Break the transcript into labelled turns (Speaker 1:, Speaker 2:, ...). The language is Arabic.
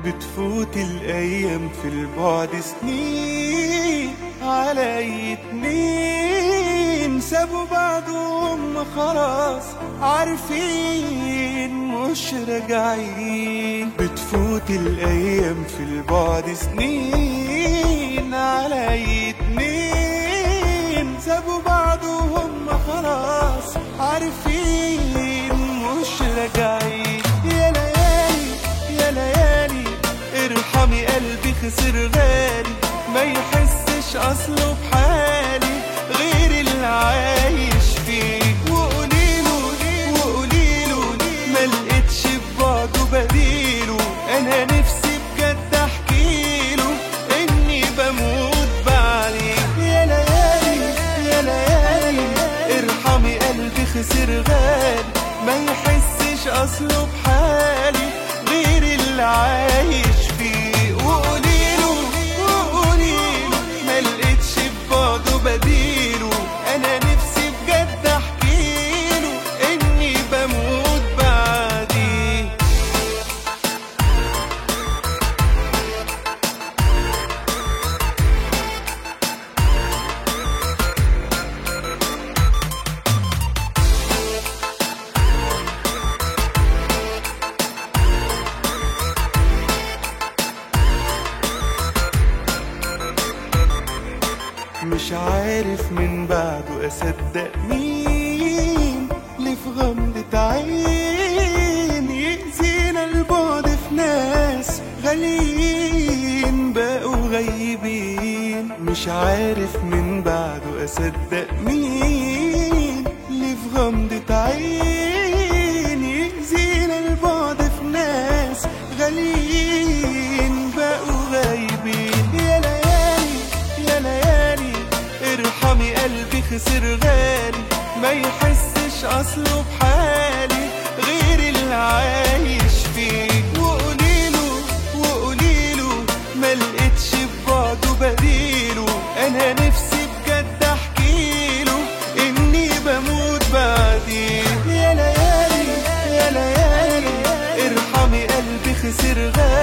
Speaker 1: بتفوت الأيام في البعد سنين على أي اتنين. سابوا بعضهم خلاص عارفين مش راجعين. بتفوت الأيام في البعد سنين على أي اتنين. سابوا بعضهم خلاص عارفين مش راجعين. خسر غالي ما يحسش أصله بحالي غير اللي عايش فيه. وقوليله وقوليله ما لقيتش ببعده بديله. أنا نفسي بجد احكيله إني بموت بعليه يا ليالي يا ليالي ارحمي قلبي خسر غالي ما يحسش أصله بحالي غير اللي عايش مش عارف من بعده أصدق مين اللي في غمضة عين يأذينا البعد في ناس غاليين بقوا غايبين مش عارف من بعده أصدق مين اللي في غمضة عين. خسر غالي ما يحسش أصله بحالي غير اللي عايش فيه وقوليله وقوليله ما لقيتش ببعده بديله. أنا نفسي بجد احكيله إني بموت بعديه. يا ليالي يا ليالي ارحمي قلبي خسر غالي.